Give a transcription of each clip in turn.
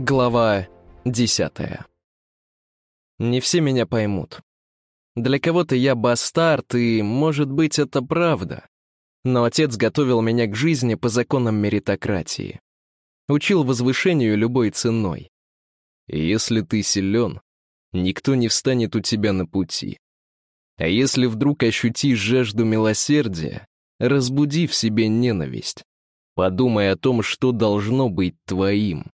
Глава десятая. Не все меня поймут. Для кого-то я бастард, и, может быть, это правда. Но отец готовил меня к жизни по законам меритократии. Учил возвышению любой ценой. Если ты силен, никто не встанет у тебя на пути. А если вдруг ощутишь жажду милосердия, разбуди в себе ненависть. Подумай о том, что должно быть твоим.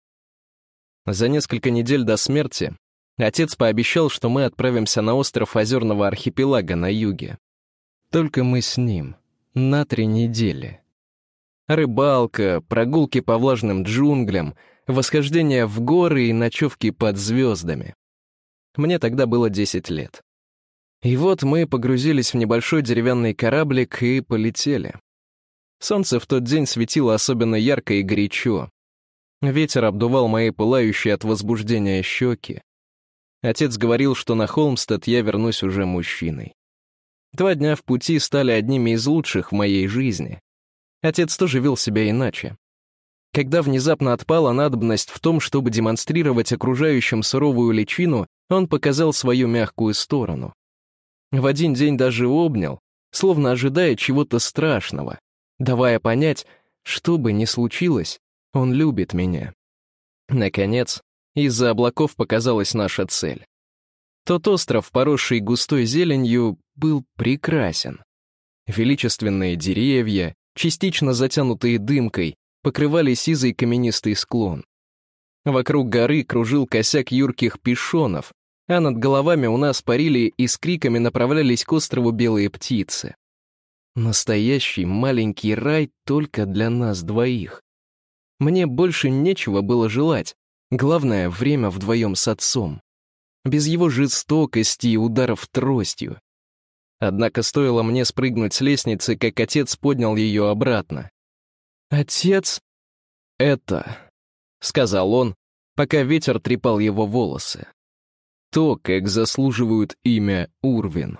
За несколько недель до смерти отец пообещал, что мы отправимся на остров Озерного архипелага на юге. Только мы с ним. На три недели. Рыбалка, прогулки по влажным джунглям, восхождение в горы и ночевки под звездами. Мне тогда было 10 лет. И вот мы погрузились в небольшой деревянный кораблик и полетели. Солнце в тот день светило особенно ярко и горячо, Ветер обдувал мои пылающие от возбуждения щеки. Отец говорил, что на Холмстед я вернусь уже мужчиной. Два дня в пути стали одними из лучших в моей жизни. Отец тоже вел себя иначе. Когда внезапно отпала надобность в том, чтобы демонстрировать окружающим суровую личину, он показал свою мягкую сторону. В один день даже обнял, словно ожидая чего-то страшного, давая понять, что бы ни случилось, он любит меня. Наконец, из-за облаков показалась наша цель. Тот остров, поросший густой зеленью, был прекрасен. Величественные деревья, частично затянутые дымкой, покрывали сизый каменистый склон. Вокруг горы кружил косяк юрких пешонов, а над головами у нас парили и с криками направлялись к острову белые птицы. Настоящий маленький рай только для нас двоих. Мне больше нечего было желать. Главное — время вдвоем с отцом. Без его жестокости и ударов тростью. Однако стоило мне спрыгнуть с лестницы, как отец поднял ее обратно. «Отец?» «Это», — сказал он, пока ветер трепал его волосы. «То, как заслуживают имя Урвин.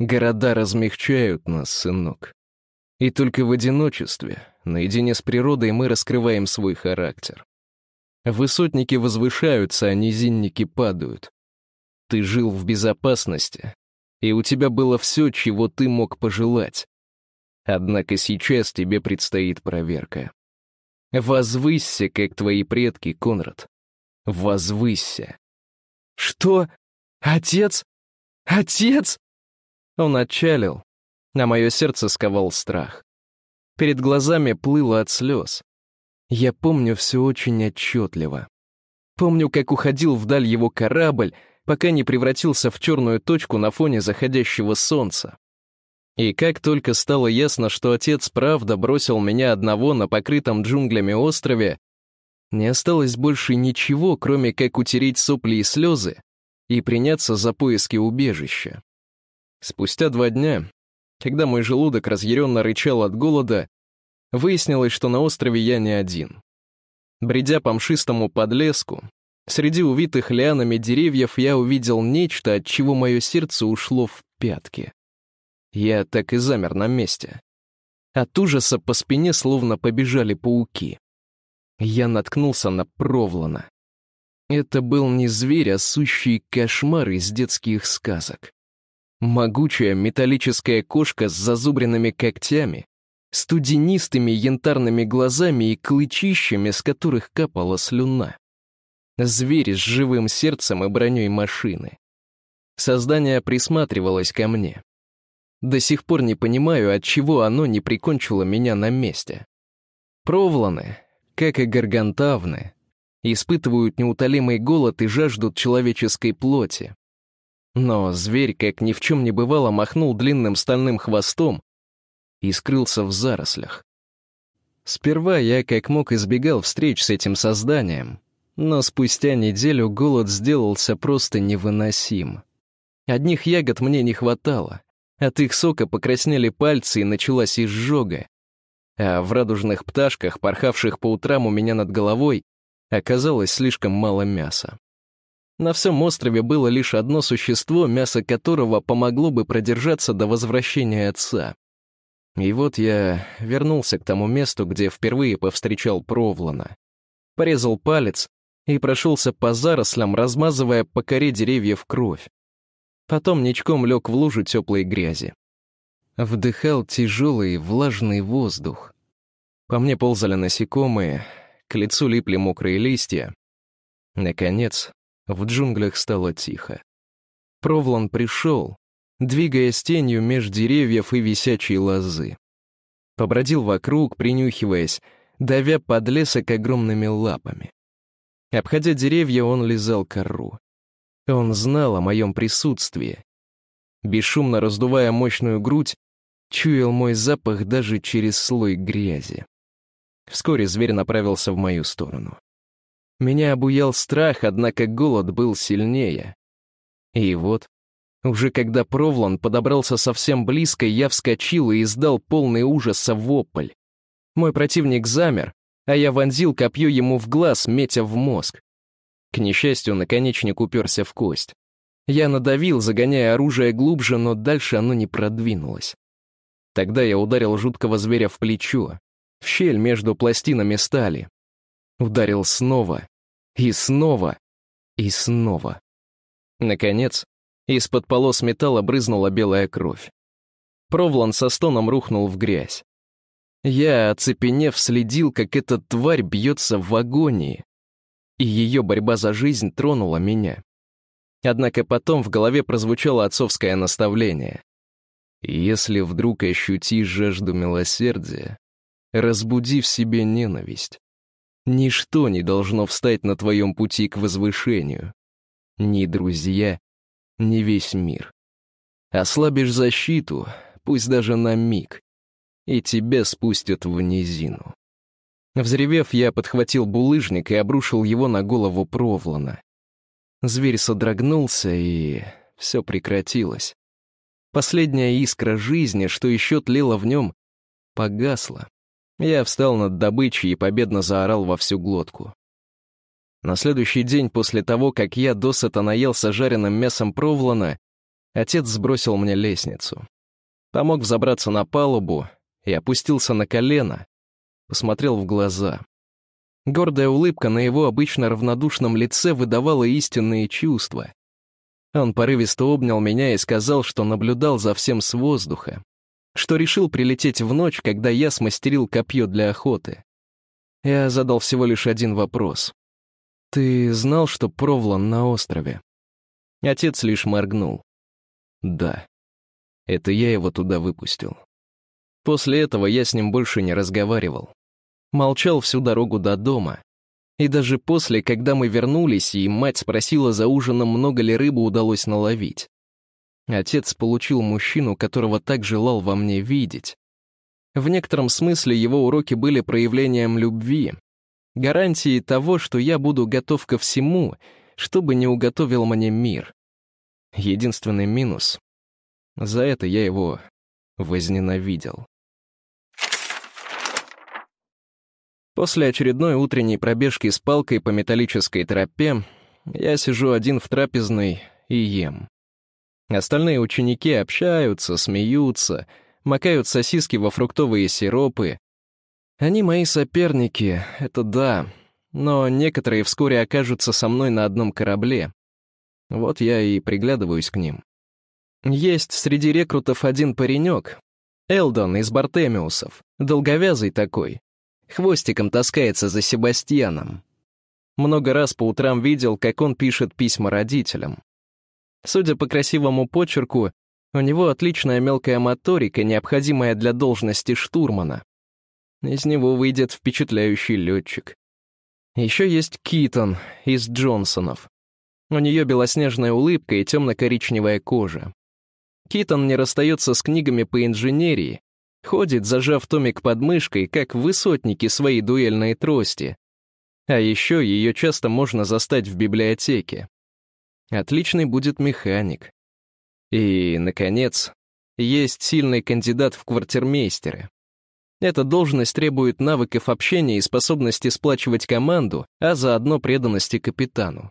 Города размягчают нас, сынок. И только в одиночестве, наедине с природой, мы раскрываем свой характер. Высотники возвышаются, а низинники падают. Ты жил в безопасности, и у тебя было все, чего ты мог пожелать. Однако сейчас тебе предстоит проверка. Возвысься, как твои предки, Конрад. Возвысься. Что? Отец? Отец? Он отчалил, а мое сердце сковал страх. Перед глазами плыло от слез. Я помню все очень отчетливо. Помню, как уходил вдаль его корабль, пока не превратился в черную точку на фоне заходящего солнца. И как только стало ясно, что отец правда бросил меня одного на покрытом джунглями острове, не осталось больше ничего, кроме как утереть сопли и слезы и приняться за поиски убежища. Спустя два дня когда мой желудок разъяренно рычал от голода, выяснилось, что на острове я не один. Бредя по мшистому подлеску, среди увитых лианами деревьев я увидел нечто, от чего мое сердце ушло в пятки. Я так и замер на месте. От ужаса по спине словно побежали пауки. Я наткнулся на провлана. Это был не зверь, а сущий кошмар из детских сказок. Могучая металлическая кошка с зазубренными когтями, студенистыми янтарными глазами и клычищами, с которых капала слюна. Зверь с живым сердцем и броней машины. Создание присматривалось ко мне. До сих пор не понимаю, от чего оно не прикончило меня на месте. Провланы, как и гаргантавны, испытывают неутолимый голод и жаждут человеческой плоти. Но зверь, как ни в чем не бывало, махнул длинным стальным хвостом и скрылся в зарослях. Сперва я как мог избегал встреч с этим созданием, но спустя неделю голод сделался просто невыносим. Одних ягод мне не хватало, от их сока покраснели пальцы и началась изжога. А в радужных пташках, порхавших по утрам у меня над головой, оказалось слишком мало мяса. На всем острове было лишь одно существо, мясо которого помогло бы продержаться до возвращения отца. И вот я вернулся к тому месту, где впервые повстречал Провлана. Порезал палец, и прошелся по зарослям, размазывая по коре деревьев кровь. Потом ничком лег в лужу теплой грязи. Вдыхал тяжелый влажный воздух. По мне ползали насекомые, к лицу липли мокрые листья. Наконец, в джунглях стало тихо. Провлан пришел, двигаясь тенью меж деревьев и висячей лозы. Побродил вокруг, принюхиваясь, давя подлесок огромными лапами. Обходя деревья, он лизал кору. Он знал о моем присутствии. Бесшумно раздувая мощную грудь, чуял мой запах даже через слой грязи. Вскоре зверь направился в мою сторону. Меня обуял страх, однако голод был сильнее. И вот, уже когда Провлан подобрался совсем близко, я вскочил и издал полный ужаса вопль. Мой противник замер, а я вонзил копье ему в глаз, метя в мозг. К несчастью, наконечник уперся в кость. Я надавил, загоняя оружие глубже, но дальше оно не продвинулось. Тогда я ударил жуткого зверя в плечо, в щель между пластинами стали. Ударил снова, и снова, и снова. Наконец, из-под полос металла брызнула белая кровь. Провлан со стоном рухнул в грязь. Я, оцепенев, следил, как эта тварь бьется в агонии, и ее борьба за жизнь тронула меня. Однако потом в голове прозвучало отцовское наставление. «Если вдруг ощутишь жажду милосердия, разбуди в себе ненависть. Ничто не должно встать на твоем пути к возвышению. Ни друзья, ни весь мир. Ослабишь защиту, пусть даже на миг, и тебя спустят в низину. Взревев, я подхватил булыжник и обрушил его на голову Провлана. Зверь содрогнулся, и все прекратилось. Последняя искра жизни, что еще тлела в нем, погасла. Я встал над добычей и победно заорал во всю глотку. На следующий день после того, как я досыта наелся жареным мясом провлана, отец сбросил мне лестницу. Помог взобраться на палубу и опустился на колено, посмотрел в глаза. Гордая улыбка на его обычно равнодушном лице выдавала истинные чувства. Он порывисто обнял меня и сказал, что наблюдал за всем с воздуха, что решил прилететь в ночь, когда я смастерил копье для охоты. Я задал всего лишь один вопрос. «Ты знал, что Провлан на острове?» Отец лишь моргнул. «Да. Это я его туда выпустил. После этого я с ним больше не разговаривал молчал всю дорогу до дома. И даже после, когда мы вернулись, и мать спросила за ужином, много ли рыбы удалось наловить. Отец получил мужчину, которого так желал во мне видеть. В некотором смысле его уроки были проявлением любви, гарантией того, что я буду готов ко всему, что бы не уготовил мне мир. Единственный минус — за это я его возненавидел. После очередной утренней пробежки с палкой по металлической тропе я сижу один в трапезной и ем. Остальные ученики общаются, смеются, макают сосиски во фруктовые сиропы. Они мои соперники, это да, но некоторые вскоре окажутся со мной на одном корабле. Вот я и приглядываюсь к ним. Есть среди рекрутов один паренек, Элдон из Бартемиусов, долговязый такой, хвостиком таскается за Себастьяном. Много раз по утрам видел, как он пишет письма родителям. Судя по красивому почерку, у него отличная мелкая моторика, необходимая для должности штурмана. Из него выйдет впечатляющий летчик. Еще есть Китон из Джонсонов. У нее белоснежная улыбка и темно-коричневая кожа. Китон не расстается с книгами по инженерии, Ходит, зажав томик под мышкой, как высотники свои дуэльные трости. А еще ее часто можно застать в библиотеке. Отличный будет механик. И, наконец, есть сильный кандидат в квартирмейстеры. Эта должность требует навыков общения и способности сплачивать команду, а заодно преданности капитану.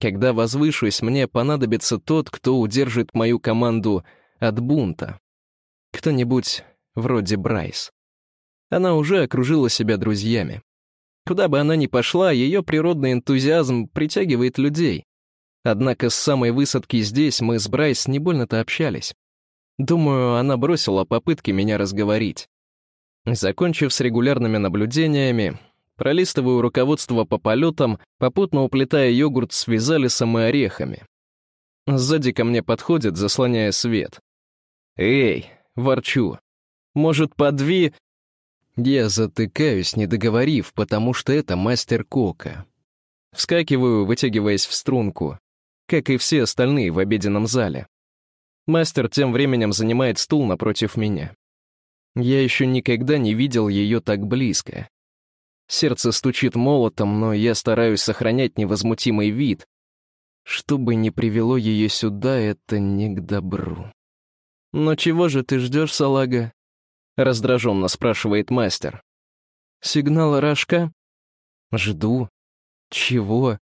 Когда возвышусь, мне понадобится тот, кто удержит мою команду от бунта. Кто-нибудь вроде Брайс. Она уже окружила себя друзьями. Куда бы она ни пошла, ее природный энтузиазм притягивает людей. Однако с самой высадки здесь мы с Брайс не больно-то общались. Думаю, она бросила попытки меня разговорить. Закончив с регулярными наблюдениями, пролистываю руководство по полетам, попутно уплетая йогурт с визалисом и орехами. Сзади ко мне подходит, заслоняя свет. «Эй!» — ворчу. «Может, подви...» Я затыкаюсь, не договорив, потому что это мастер Кока. Вскакиваю, вытягиваясь в струнку, как и все остальные в обеденном зале. Мастер тем временем занимает стул напротив меня. Я еще никогда не видел ее так близко. Сердце стучит молотом, но я стараюсь сохранять невозмутимый вид. Что бы ни привело ее сюда, это не к добру. «Но чего же ты ждешь, салага?» — раздраженно спрашивает мастер. «Сигнал рожка?» «Жду. Чего?»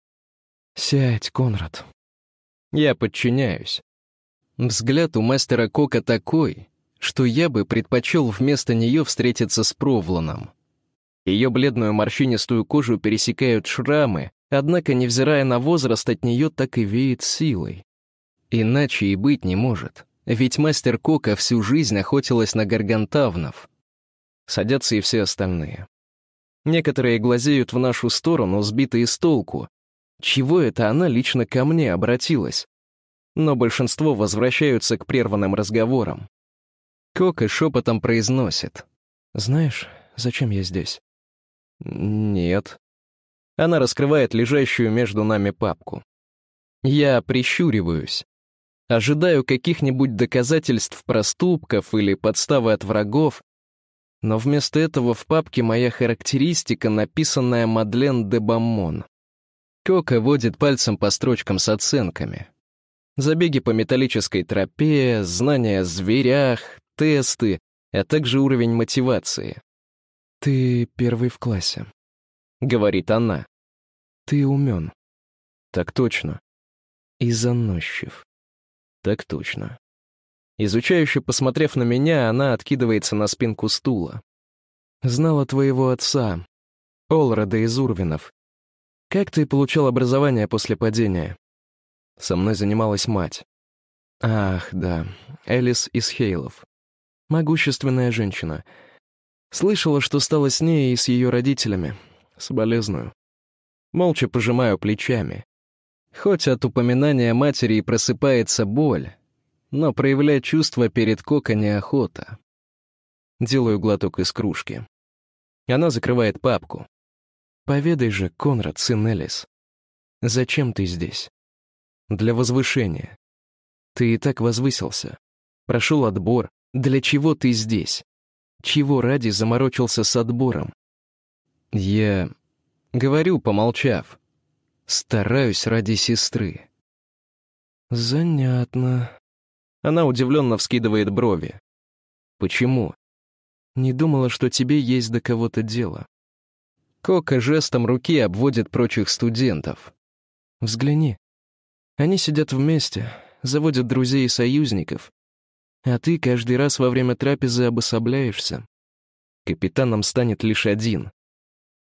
«Сядь, Конрад». Я подчиняюсь. Взгляд у мастера Кока такой, что я бы предпочел вместо нее встретиться с Провланом. Ее бледную морщинистую кожу пересекают шрамы, однако, невзирая на возраст, от нее так и веет силой. Иначе и быть не может. Ведь мастер Кока всю жизнь охотилась на гаргантавнов. Садятся и все остальные. Некоторые глазеют в нашу сторону, сбитые с толку. Чего это она лично ко мне обратилась? Но большинство возвращаются к прерванным разговорам. Кока шепотом произносит. «Знаешь, зачем я здесь?» «Нет». Она раскрывает лежащую между нами папку. Я прищуриваюсь. Ожидаю каких-нибудь доказательств проступков или подставы от врагов, но вместо этого в папке моя характеристика, написанная Мадлен де Баммон. Кока водит пальцем по строчкам с оценками. Забеги по металлической тропе, знания о зверях, тесты, а также уровень мотивации. «Ты первый в классе», — говорит она. «Ты умен». «Так точно». «И заносчив». Так точно. Изучающе посмотрев на меня, она откидывается на спинку стула. Знала твоего отца, Олрода из Урвинов. Как ты получал образование после падения? Со мной занималась мать. Ах, да, Элис из Хейлов. Могущественная женщина. Слышала, что стало с ней и с ее родителями. Соболезную. Молча пожимаю плечами. Хоть от упоминания матери и просыпается боль, но проявлять чувства перед Кока неохота. Делаю глоток из кружки. Она закрывает папку. «Поведай же, Конрад, сын Элис, зачем ты здесь?» «Для возвышения. Ты и так возвысился. Прошел отбор. Для чего ты здесь? Чего ради заморочился с отбором?» «Я...» Говорю, помолчав. Стараюсь ради сестры. Занятно. Она удивленно вскидывает брови. Почему? Не думала, что тебе есть до кого-то дело. Кока жестом руки обводит прочих студентов. Взгляни. Они сидят вместе, заводят друзей и союзников. А ты каждый раз во время трапезы обособляешься. Капитаном станет лишь один.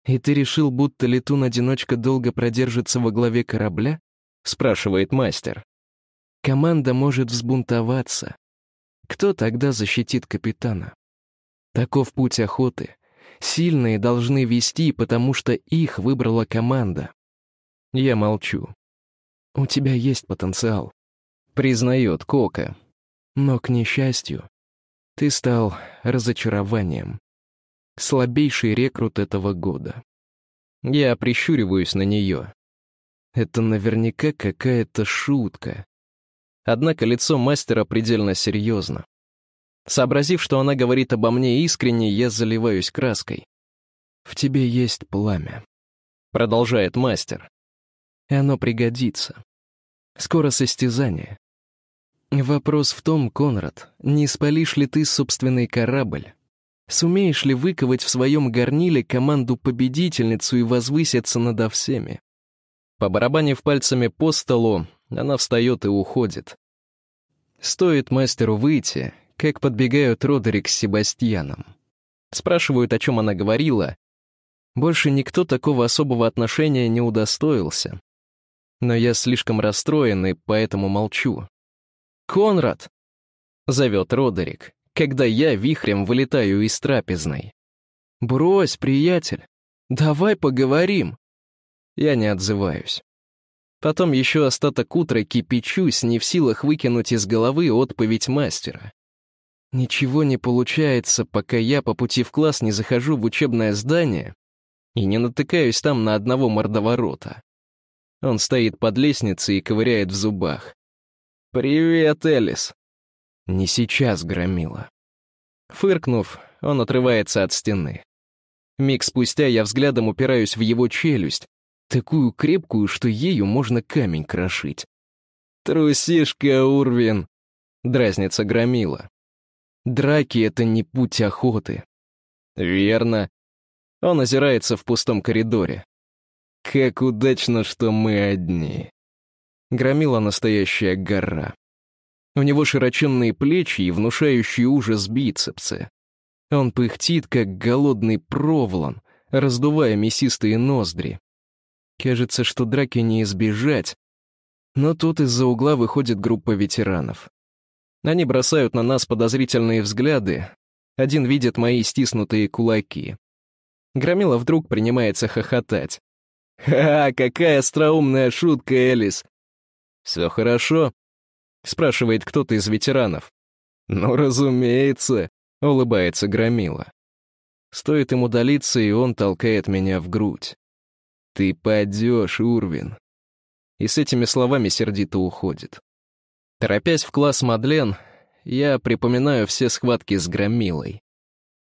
«И ты решил, будто летун-одиночка долго продержится во главе корабля?» — спрашивает мастер. «Команда может взбунтоваться. Кто тогда защитит капитана? Таков путь охоты. Сильные должны вести, потому что их выбрала команда». Я молчу. «У тебя есть потенциал», — признает Кока. «Но, к несчастью, ты стал разочарованием слабейший рекрут этого года. Я прищуриваюсь на нее. Это наверняка какая-то шутка. Однако лицо мастера предельно серьезно. Сообразив, что она говорит обо мне искренне, я заливаюсь краской. «В тебе есть пламя», — продолжает мастер. «И оно пригодится. Скоро состязание. Вопрос в том, Конрад, не спалишь ли ты собственный корабль, Сумеешь ли выковать в своем горниле команду-победительницу и возвыситься надо всеми? По барабанив пальцами по столу, она встает и уходит. Стоит мастеру выйти, как подбегают Родерик с Себастьяном. Спрашивают, о чем она говорила. Больше никто такого особого отношения не удостоился. Но я слишком расстроен и поэтому молчу. «Конрад!» — зовет Родерик, когда я вихрем вылетаю из трапезной. «Брось, приятель, давай поговорим!» Я не отзываюсь. Потом еще остаток утра кипячусь, не в силах выкинуть из головы отповедь мастера. Ничего не получается, пока я по пути в класс не захожу в учебное здание и не натыкаюсь там на одного мордоворота. Он стоит под лестницей и ковыряет в зубах. «Привет, Элис!» «Не сейчас, громила». Фыркнув, он отрывается от стены. Миг спустя я взглядом упираюсь в его челюсть, такую крепкую, что ею можно камень крошить. «Трусишка, Урвин!» — дразнится громила. «Драки — это не путь охоты». «Верно. Он озирается в пустом коридоре. Как удачно, что мы одни. Громила настоящая гора. У него широченные плечи и внушающие ужас бицепсы. Он пыхтит, как голодный проволон, раздувая мясистые ноздри. Кажется, что драки не избежать, но тут из-за угла выходит группа ветеранов. Они бросают на нас подозрительные взгляды. Один видит мои стиснутые кулаки. Громила вдруг принимается хохотать. «Ха, какая остроумная шутка, Элис!» «Все хорошо?» — спрашивает кто-то из ветеранов. «Ну, разумеется», — улыбается Громила. Стоит ему удалиться, и он толкает меня в грудь. «Ты падешь, Урвин!» И с этими словами сердито уходит. Торопясь в класс Мадлен, я припоминаю все схватки с Громилой.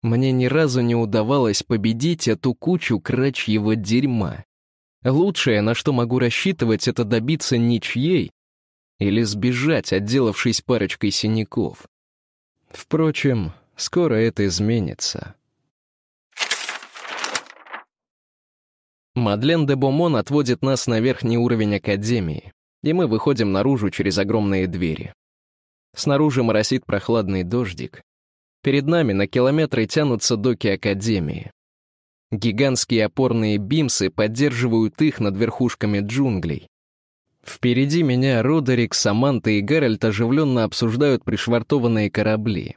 Мне ни разу не удавалось победить эту кучу крачьего дерьма. Лучшее, на что могу рассчитывать, это добиться ничьей или сбежать, отделавшись парочкой синяков. Впрочем, скоро это изменится. Мадлен де Бомон отводит нас на верхний уровень Академии, и мы выходим наружу через огромные двери. Снаружи моросит прохладный дождик, Перед нами на километры тянутся доки Академии. Гигантские опорные бимсы поддерживают их над верхушками джунглей. Впереди меня Родерик, Саманта и Гарольд оживленно обсуждают пришвартованные корабли.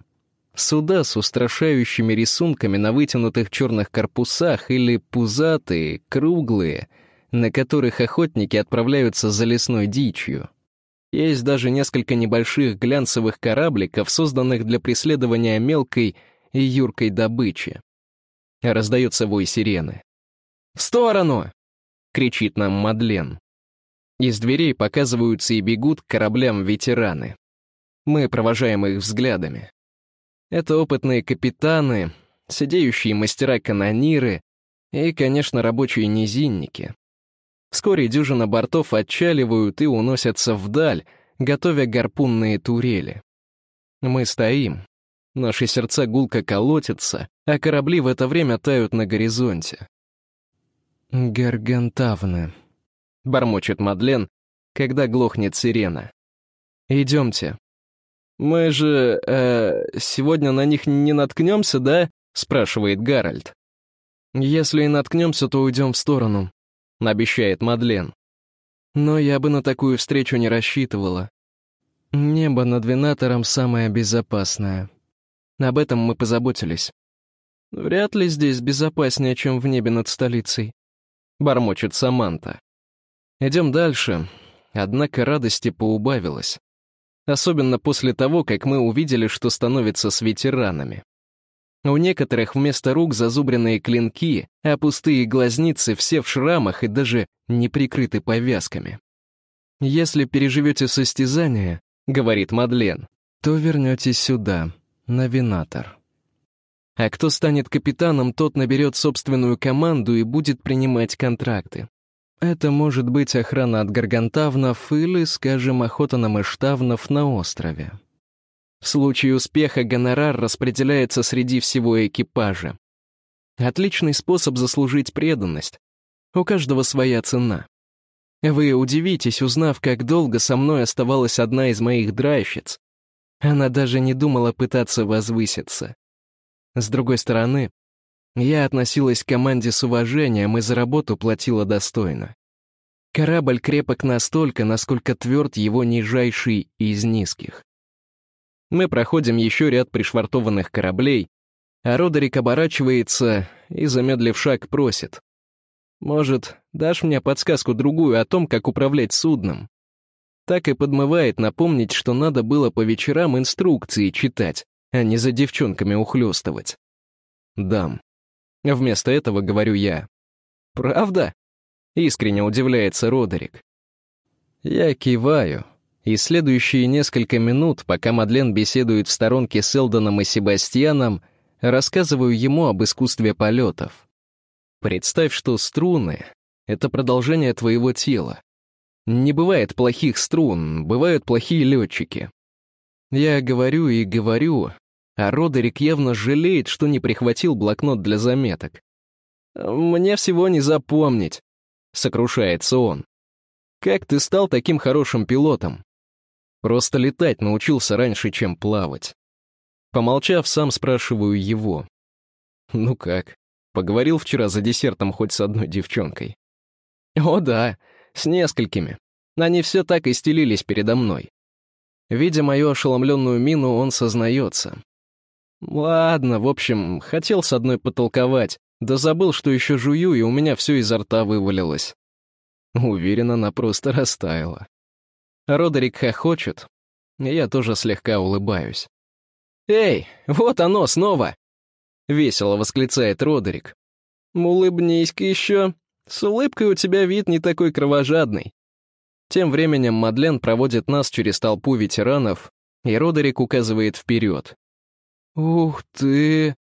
Суда с устрашающими рисунками на вытянутых черных корпусах или пузатые, круглые, на которых охотники отправляются за лесной дичью. Есть даже несколько небольших глянцевых корабликов, созданных для преследования мелкой и юркой добычи. Раздается вой сирены. «В сторону!» — кричит нам Мадлен. Из дверей показываются и бегут к кораблям ветераны. Мы провожаем их взглядами. Это опытные капитаны, сидеющие мастера-канониры и, конечно, рабочие низинники. Вскоре дюжина бортов отчаливают и уносятся вдаль, готовя гарпунные турели. Мы стоим. Наши сердца гулко колотятся, а корабли в это время тают на горизонте. «Гаргантавны», — бормочет Мадлен, когда глохнет сирена. «Идемте». «Мы же, э, сегодня на них не наткнемся, да?» — спрашивает Гарольд. «Если и наткнемся, то уйдем в сторону», — обещает Мадлен. «Но я бы на такую встречу не рассчитывала. Небо над Винатором самое безопасное. Об этом мы позаботились. Вряд ли здесь безопаснее, чем в небе над столицей», — бормочет Саманта. Идем дальше, однако радости поубавилось. Особенно после того, как мы увидели, что становится с ветеранами. У некоторых вместо рук зазубренные клинки, а пустые глазницы все в шрамах и даже не прикрыты повязками. «Если переживете состязание», — говорит Мадлен, «то вернетесь сюда, на Винатор». А кто станет капитаном, тот наберет собственную команду и будет принимать контракты. Это может быть охрана от гаргантавнов или, скажем, охота на мыштавнов на острове. В случае успеха гонорар распределяется среди всего экипажа. Отличный способ заслужить преданность. У каждого своя цена. Вы удивитесь, узнав, как долго со мной оставалась одна из моих драйщиц. Она даже не думала пытаться возвыситься. С другой стороны, Я относилась к команде с уважением и за работу платила достойно. Корабль крепок настолько, насколько тверд его нижайший из низких. Мы проходим еще ряд пришвартованных кораблей, а Родерик оборачивается и, замедлив шаг, просит. «Может, дашь мне подсказку другую о том, как управлять судном?» Так и подмывает напомнить, что надо было по вечерам инструкции читать, а не за девчонками ухлёстывать. «Дам». Вместо этого говорю я. «Правда?» — искренне удивляется Родерик. Я киваю, и следующие несколько минут, пока Мадлен беседует в сторонке с Элдоном и Себастьяном, рассказываю ему об искусстве полетов. Представь, что струны — это продолжение твоего тела. Не бывает плохих струн, бывают плохие летчики. Я говорю и говорю, а Родерик явно жалеет, что не прихватил блокнот для заметок. «Мне всего не запомнить», — сокрушается он. «Как ты стал таким хорошим пилотом?» Просто летать научился раньше, чем плавать. Помолчав, сам спрашиваю его. «Ну как, поговорил вчера за десертом хоть с одной девчонкой?» «О да, с несколькими. Они все так и стелились передо мной». Видя мою ошеломленную мину, он сознается. «Ладно, в общем, хотел с одной потолковать, да забыл, что еще жую, и у меня все изо рта вывалилось». Уверен, она просто растаяла. Родерик хохочет, я тоже слегка улыбаюсь. «Эй, вот оно снова!» — весело восклицает Родерик. «Улыбнись-ка еще. С улыбкой у тебя вид не такой кровожадный». Тем временем Мадлен проводит нас через толпу ветеранов, и Родерик указывает вперед. «Ух ты!»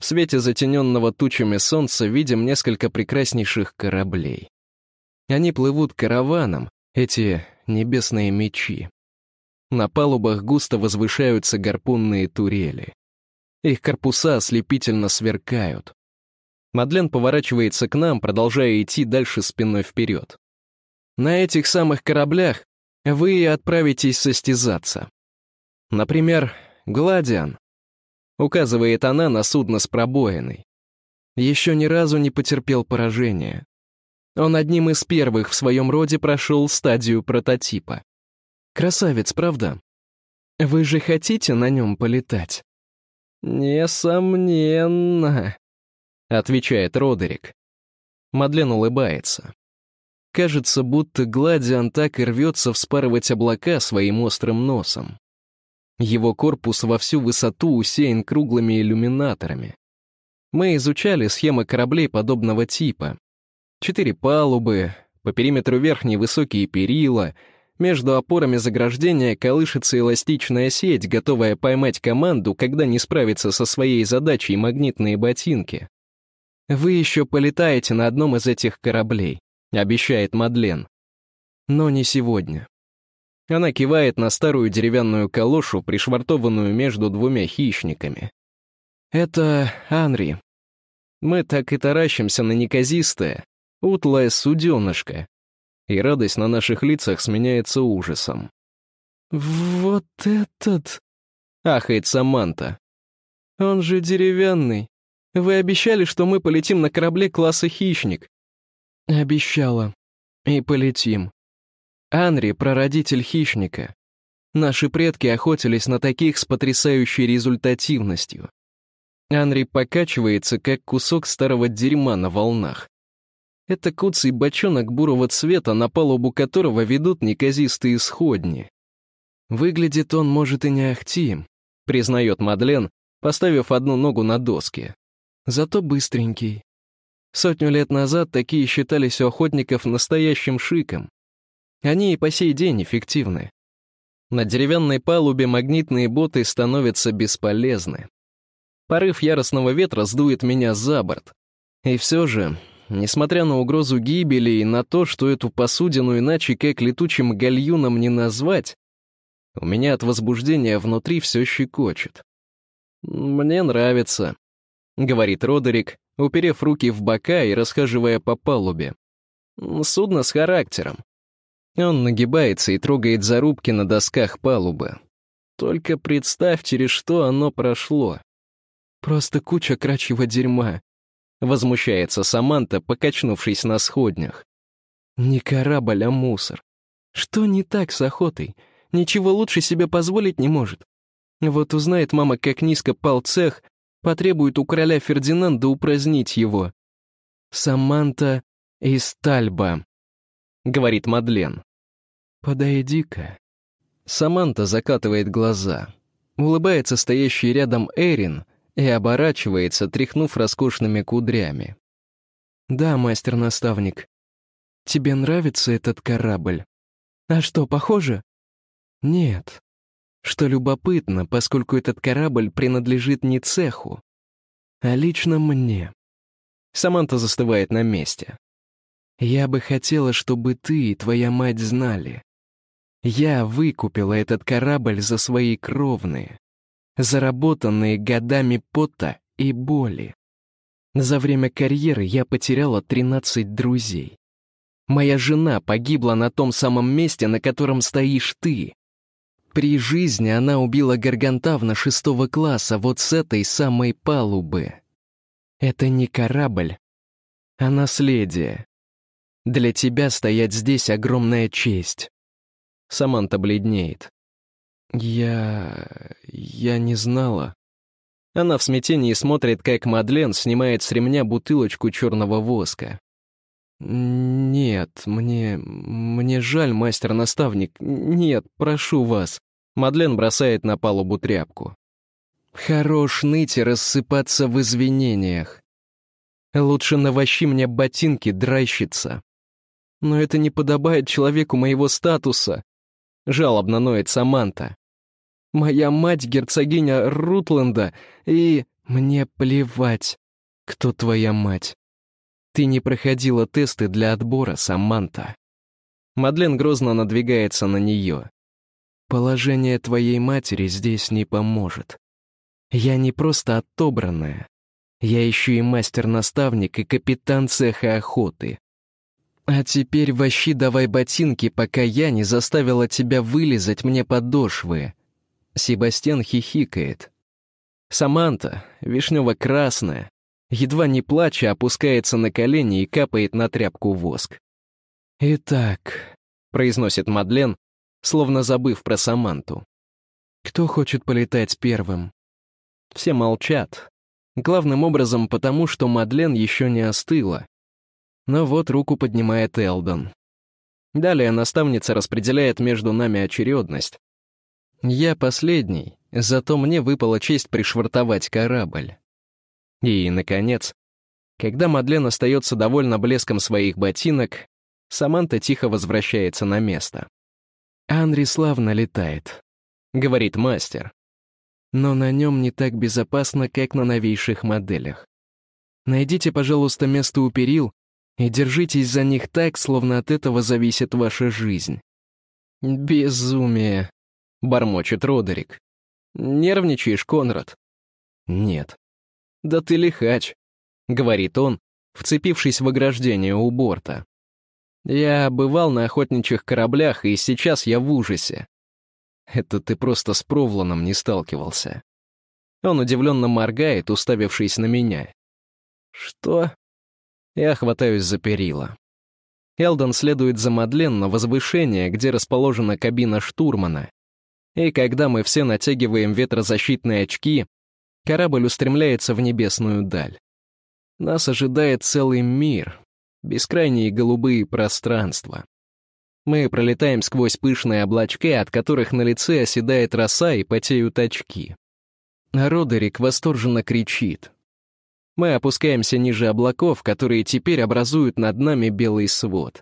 В свете затененного тучами солнца видим несколько прекраснейших кораблей. Они плывут караваном, эти небесные мечи. На палубах густо возвышаются гарпунные турели. Их корпуса ослепительно сверкают. Мадлен поворачивается к нам, продолжая идти дальше спиной вперед. На этих самых кораблях вы и отправитесь состязаться. Например, «Гладиан», — указывает она на судно с пробоиной. Еще ни разу не потерпел поражения. Он одним из первых в своем роде прошел стадию прототипа. Красавец, правда? Вы же хотите на нем полетать? Несомненно, отвечает Родерик. Мадлен улыбается. Кажется, будто Гладиан так и рвется вспарывать облака своим острым носом. Его корпус во всю высоту усеян круглыми иллюминаторами. Мы изучали схемы кораблей подобного типа, Четыре палубы, по периметру верхние высокие перила, между опорами заграждения колышется эластичная сеть, готовая поймать команду, когда не справится со своей задачей магнитные ботинки. «Вы еще полетаете на одном из этих кораблей», — обещает Мадлен. «Но не сегодня». Она кивает на старую деревянную калошу, пришвартованную между двумя хищниками. «Это Анри. Мы так и таращимся на неказистое, утлое суденышко, и радость на наших лицах сменяется ужасом. «Вот этот...» — ахает Саманта. «Он же деревянный. Вы обещали, что мы полетим на корабле класса «Хищник». «Обещала. И полетим. Анри — прародитель хищника. Наши предки охотились на таких с потрясающей результативностью. Анри покачивается, как кусок старого дерьма на волнах. Это куцый бочонок бурого цвета, на палубу которого ведут неказистые сходни. Выглядит он, может, и не ахти, признает Мадлен, поставив одну ногу на доске. Зато быстренький. Сотню лет назад такие считались у охотников настоящим шиком. Они и по сей день эффективны. На деревянной палубе магнитные боты становятся бесполезны. Порыв яростного ветра сдует меня за борт. И все же несмотря на угрозу гибели и на то, что эту посудину иначе как летучим гальюном не назвать, у меня от возбуждения внутри все щекочет. «Мне нравится», — говорит Родерик, уперев руки в бока и расхаживая по палубе. «Судно с характером». Он нагибается и трогает зарубки на досках палубы. Только представь, через что оно прошло. Просто куча крачьего дерьма. Возмущается Саманта, покачнувшись на сходнях. Не корабль, а мусор. Что не так с охотой? Ничего лучше себе позволить не может. Вот узнает мама, как низко пал цех, потребует у короля Фердинанда упразднить его. Саманта из Тальба, говорит Мадлен. Подойди-ка. Саманта закатывает глаза. Улыбается стоящий рядом Эрин и оборачивается, тряхнув роскошными кудрями. «Да, мастер-наставник. Тебе нравится этот корабль? А что, похоже?» «Нет. Что любопытно, поскольку этот корабль принадлежит не цеху, а лично мне». Саманта застывает на месте. «Я бы хотела, чтобы ты и твоя мать знали. Я выкупила этот корабль за свои кровные заработанные годами пота и боли. За время карьеры я потеряла 13 друзей. Моя жена погибла на том самом месте, на котором стоишь ты. При жизни она убила Гаргантавна шестого класса вот с этой самой палубы. Это не корабль, а наследие. Для тебя стоять здесь огромная честь. Саманта бледнеет. «Я... я не знала». Она в смятении смотрит, как Мадлен снимает с ремня бутылочку черного воска. «Нет, мне... мне жаль, мастер-наставник. Нет, прошу вас». Мадлен бросает на палубу тряпку. «Хорош ныть и рассыпаться в извинениях. Лучше навощи мне ботинки, драйщица. Но это не подобает человеку моего статуса», — жалобно ноет Саманта. Моя мать герцогиня Рутленда, и мне плевать, кто твоя мать. Ты не проходила тесты для отбора, Саманта. Мадлен грозно надвигается на нее. Положение твоей матери здесь не поможет. Я не просто отобранная. Я еще и мастер-наставник и капитан цеха охоты. А теперь вощи давай ботинки, пока я не заставила тебя вылезать мне подошвы. Себастьян хихикает. Саманта, вишнево-красная, едва не плача, опускается на колени и капает на тряпку воск. «Итак», — произносит Мадлен, словно забыв про Саманту. «Кто хочет полетать первым?» Все молчат. Главным образом потому, что Мадлен еще не остыла. Но вот руку поднимает Элдон. Далее наставница распределяет между нами очередность, я последний, зато мне выпала честь пришвартовать корабль. И, наконец, когда Мадлен остается довольно блеском своих ботинок, Саманта тихо возвращается на место. «Анри славно летает», — говорит мастер. «Но на нем не так безопасно, как на новейших моделях. Найдите, пожалуйста, место у перил и держитесь за них так, словно от этого зависит ваша жизнь». «Безумие», бормочет Родерик. «Нервничаешь, Конрад?» «Нет». «Да ты лихач», — говорит он, вцепившись в ограждение у борта. «Я бывал на охотничьих кораблях, и сейчас я в ужасе. Это ты просто с Провланом не сталкивался». Он удивленно моргает, уставившись на меня. «Что?» Я хватаюсь за перила. Элдон следует за Мадлен на возвышение, где расположена кабина штурмана, и когда мы все натягиваем ветрозащитные очки, корабль устремляется в небесную даль. Нас ожидает целый мир, бескрайние голубые пространства. Мы пролетаем сквозь пышные облачка, от которых на лице оседает роса и потеют очки. Родерик восторженно кричит. Мы опускаемся ниже облаков, которые теперь образуют над нами белый свод.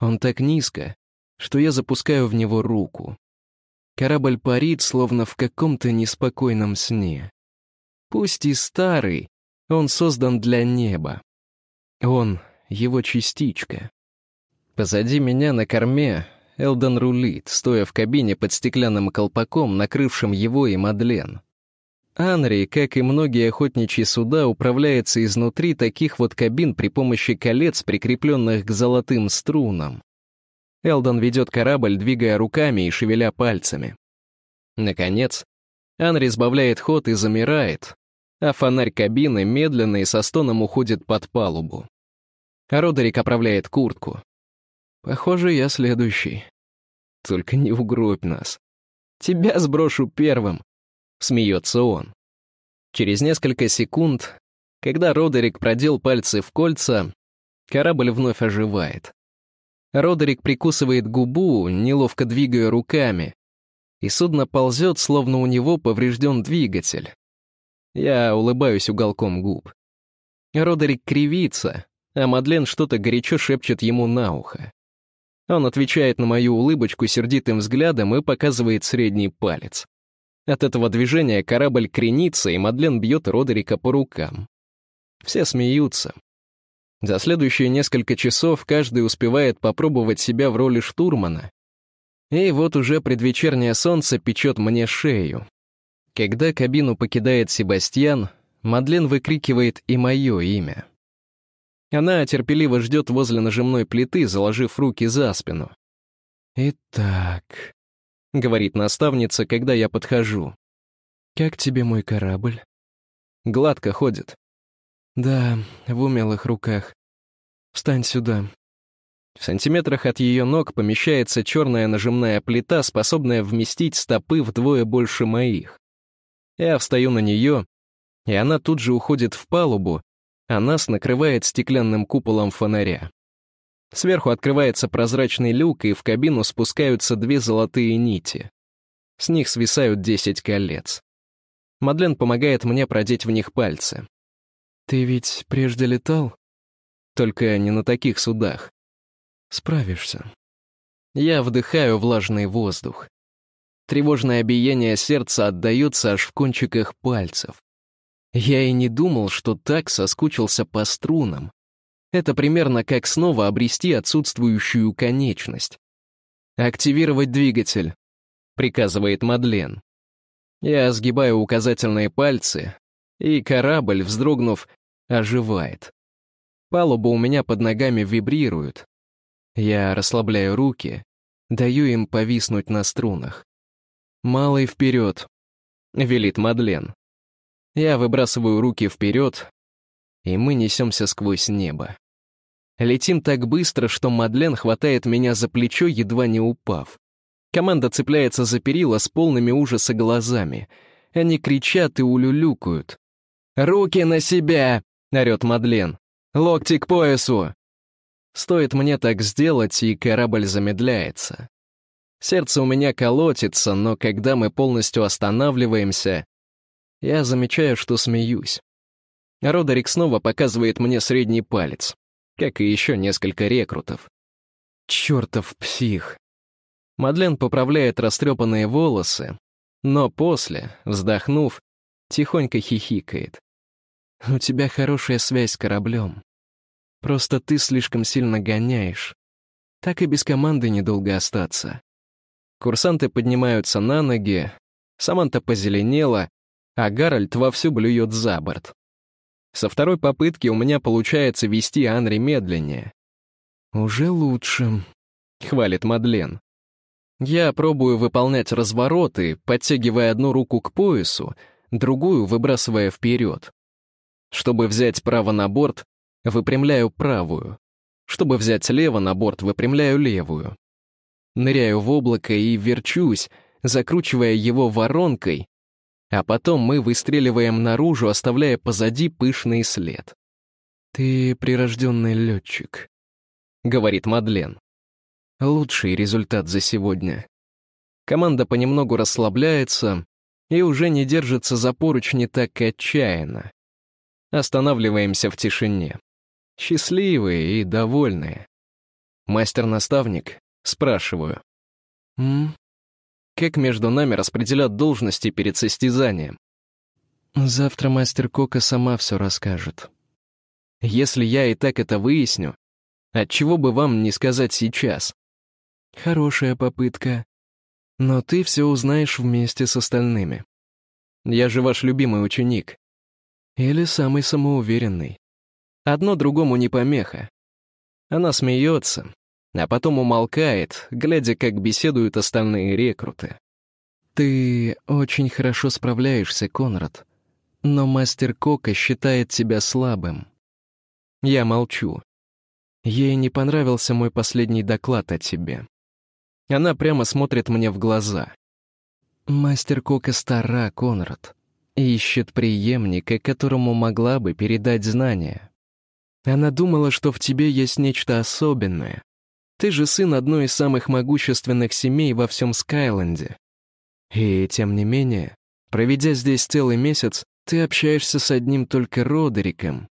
Он так низко, что я запускаю в него руку. Корабль парит, словно в каком-то неспокойном сне. Пусть и старый, он создан для неба. Он — его частичка. Позади меня на корме Элден рулит, стоя в кабине под стеклянным колпаком, накрывшим его и Мадлен. Анри, как и многие охотничьи суда, управляется изнутри таких вот кабин при помощи колец, прикрепленных к золотым струнам. Элдон ведет корабль, двигая руками и шевеля пальцами. Наконец, Анри сбавляет ход и замирает, а фонарь кабины медленно и со стоном уходит под палубу. Родерик оправляет куртку. Похоже, я следующий. Только не угробь нас. Тебя сброшу первым, смеется он. Через несколько секунд, когда Родерик продел пальцы в кольца, корабль вновь оживает. Родерик прикусывает губу, неловко двигая руками, и судно ползет, словно у него поврежден двигатель. Я улыбаюсь уголком губ. Родерик кривится, а Мадлен что-то горячо шепчет ему на ухо. Он отвечает на мою улыбочку сердитым взглядом и показывает средний палец. От этого движения корабль кренится, и Мадлен бьет Родерика по рукам. Все смеются. За следующие несколько часов каждый успевает попробовать себя в роли штурмана. И вот уже предвечернее солнце печет мне шею. Когда кабину покидает Себастьян, Мадлен выкрикивает и мое имя. Она терпеливо ждет возле нажимной плиты, заложив руки за спину. «Итак», — говорит наставница, когда я подхожу. «Как тебе мой корабль?» Гладко ходит. «Да, в умелых руках. Встань сюда». В сантиметрах от ее ног помещается черная нажимная плита, способная вместить стопы вдвое больше моих. Я встаю на нее, и она тут же уходит в палубу, а нас накрывает стеклянным куполом фонаря. Сверху открывается прозрачный люк, и в кабину спускаются две золотые нити. С них свисают десять колец. Мадлен помогает мне продеть в них пальцы. «Ты ведь прежде летал?» «Только не на таких судах». «Справишься». Я вдыхаю влажный воздух. Тревожное биение сердца отдается аж в кончиках пальцев. Я и не думал, что так соскучился по струнам. Это примерно как снова обрести отсутствующую конечность. «Активировать двигатель», — приказывает Мадлен. Я сгибаю указательные пальцы, и корабль, вздрогнув, оживает. Палуба у меня под ногами вибрирует. Я расслабляю руки, даю им повиснуть на струнах. «Малый вперед», — велит Мадлен. Я выбрасываю руки вперед, и мы несемся сквозь небо. Летим так быстро, что Мадлен хватает меня за плечо, едва не упав. Команда цепляется за перила с полными ужаса глазами. Они кричат и улюлюкают. «Руки на себя!» — орёт Мадлен. «Локти к поясу!» Стоит мне так сделать, и корабль замедляется. Сердце у меня колотится, но когда мы полностью останавливаемся, я замечаю, что смеюсь. Родерик снова показывает мне средний палец, как и еще несколько рекрутов. Чертов псих. Мадлен поправляет растрепанные волосы, но после, вздохнув, тихонько хихикает. «У тебя хорошая связь с кораблем. Просто ты слишком сильно гоняешь. Так и без команды недолго остаться». Курсанты поднимаются на ноги, Саманта позеленела, а Гарольд вовсю блюет за борт. Со второй попытки у меня получается вести Анри медленнее. «Уже лучше», — хвалит Мадлен. Я пробую выполнять развороты, подтягивая одну руку к поясу, другую выбрасывая вперед. Чтобы взять право на борт, выпрямляю правую. Чтобы взять лево на борт, выпрямляю левую. Ныряю в облако и верчусь, закручивая его воронкой, а потом мы выстреливаем наружу, оставляя позади пышный след. «Ты прирожденный летчик», — говорит Мадлен. «Лучший результат за сегодня». Команда понемногу расслабляется и уже не держится за поручни так отчаянно. Останавливаемся в тишине. Счастливые и довольные. Мастер-наставник, спрашиваю. «М? как между нами распределят должности перед состязанием. Завтра мастер Кока сама все расскажет. Если я и так это выясню, отчего бы вам не сказать сейчас? Хорошая попытка. Но ты все узнаешь вместе с остальными. Я же ваш любимый ученик. Или самый самоуверенный. Одно другому не помеха. Она смеется, а потом умолкает, глядя, как беседуют остальные рекруты. «Ты очень хорошо справляешься, Конрад. Но мастер Кока считает тебя слабым. Я молчу. Ей не понравился мой последний доклад о тебе. Она прямо смотрит мне в глаза. Мастер Кока стара, Конрад. Ищет преемника, которому могла бы передать знания. Она думала, что в тебе есть нечто особенное. Ты же сын одной из самых могущественных семей во всем Скайленде. И, тем не менее, проведя здесь целый месяц, ты общаешься с одним только Родериком.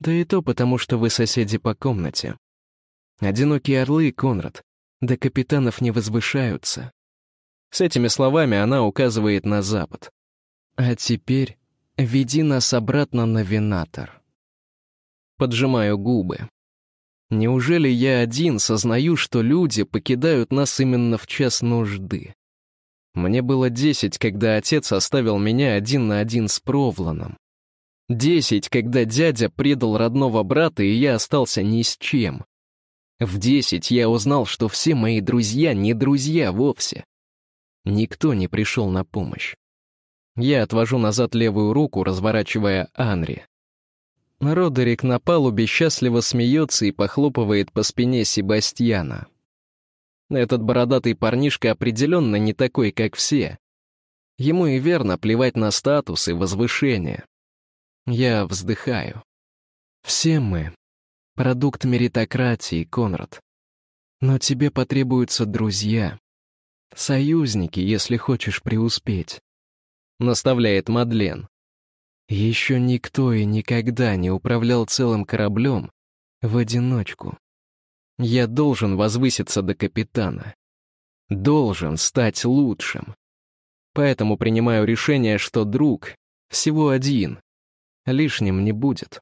Да и то потому, что вы соседи по комнате. Одинокие орлы, Конрад, до капитанов не возвышаются. С этими словами она указывает на запад. А теперь веди нас обратно на Винатор. Поджимаю губы. Неужели я один сознаю, что люди покидают нас именно в час нужды? Мне было десять, когда отец оставил меня один на один с Провланом. Десять, когда дядя предал родного брата, и я остался ни с чем. В десять я узнал, что все мои друзья не друзья вовсе. Никто не пришел на помощь. Я отвожу назад левую руку, разворачивая Анри. Родерик на палубе счастливо смеется и похлопывает по спине Себастьяна. Этот бородатый парнишка определенно не такой, как все. Ему и верно плевать на статус и возвышение. Я вздыхаю. Все мы — продукт меритократии, Конрад. Но тебе потребуются друзья, союзники, если хочешь преуспеть. Наставляет Мадлен. Еще никто и никогда не управлял целым кораблем в одиночку. Я должен возвыситься до капитана. Должен стать лучшим. Поэтому принимаю решение, что друг всего один. Лишним не будет.